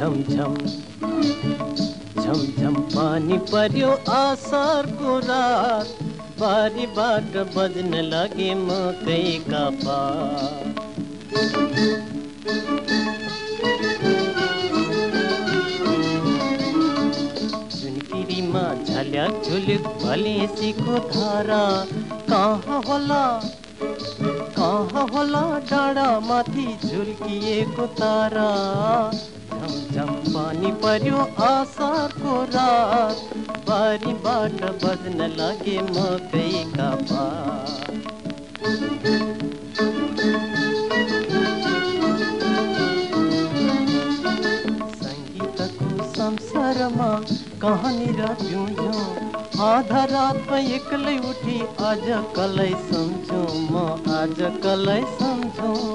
झम झम। झम झम पानी पर्यो आसारको रात। बारीबाट बज्न लगे मकैका पात सुनकिरीमा झल्याक झुलुक भलेसीको धारा। कहाँ होला कहाँ होला डाँडा माथि झुल्किएको तारा। पानी पर्यो आसारको रात, बारी बारीबाट बज्न लागे मकैका पात सङ्गीतको संसारमा कहाँनिर झुझो आधा रातमा एक्लै उठी, आज कलै सम्झौँ म, आज कलै सम्झौँ।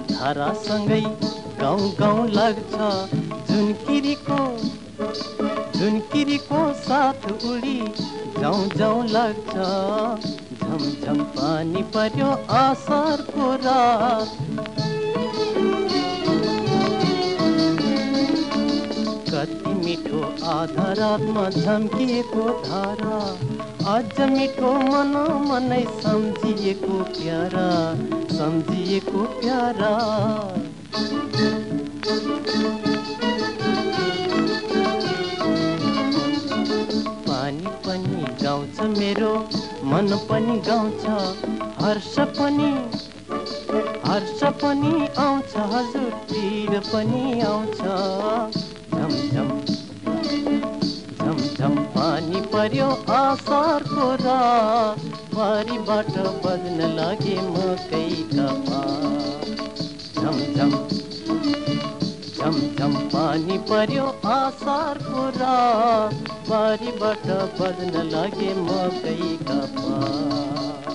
धारासँगै गाउँ गाउँ लाग्छ। झुनकिरीको झुनकिरीको साथ उडी जाउँ जाउँ लाग्छ। झमझम पानी पर्यो आसारको रात। मिठो आधा रातमा झम्किएको धारा अझ मिठो मन मनै सम्झिएको प्यारा सम्झिएको प्यारा। पानी पनि गाउँछ मेरो मन पनि गाउँछ हर्ष पनि हर्ष पनि आउँछ हजुर तिर पनि आउँछ। पानी पर्यो आसारको रात बारीबाट बज्न लागे मकैका पात झमझम झमझम पानी पर्यो आसारको रात बारीबाट बज्न लागे मकैका पात